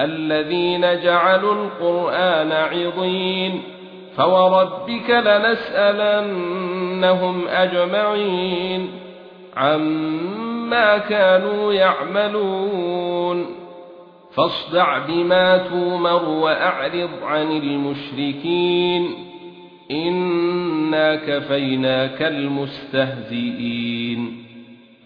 الذين جعلوا القرآن عضين فوربك لنسألنهم أجمعين عما كانوا يعملون فاصدع بما تومر وأعرض عن المشركين إنا كفيناك المستهزئين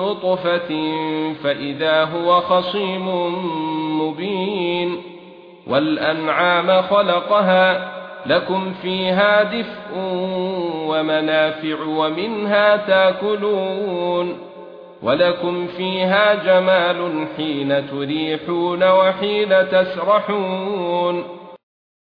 نطفة فإذا هو خصيم مبين والأنعام خلقها لكم فيها دفء ومنافع ومنها تاكلون ولكم فيها جمال حين تريحون وحين تسرحون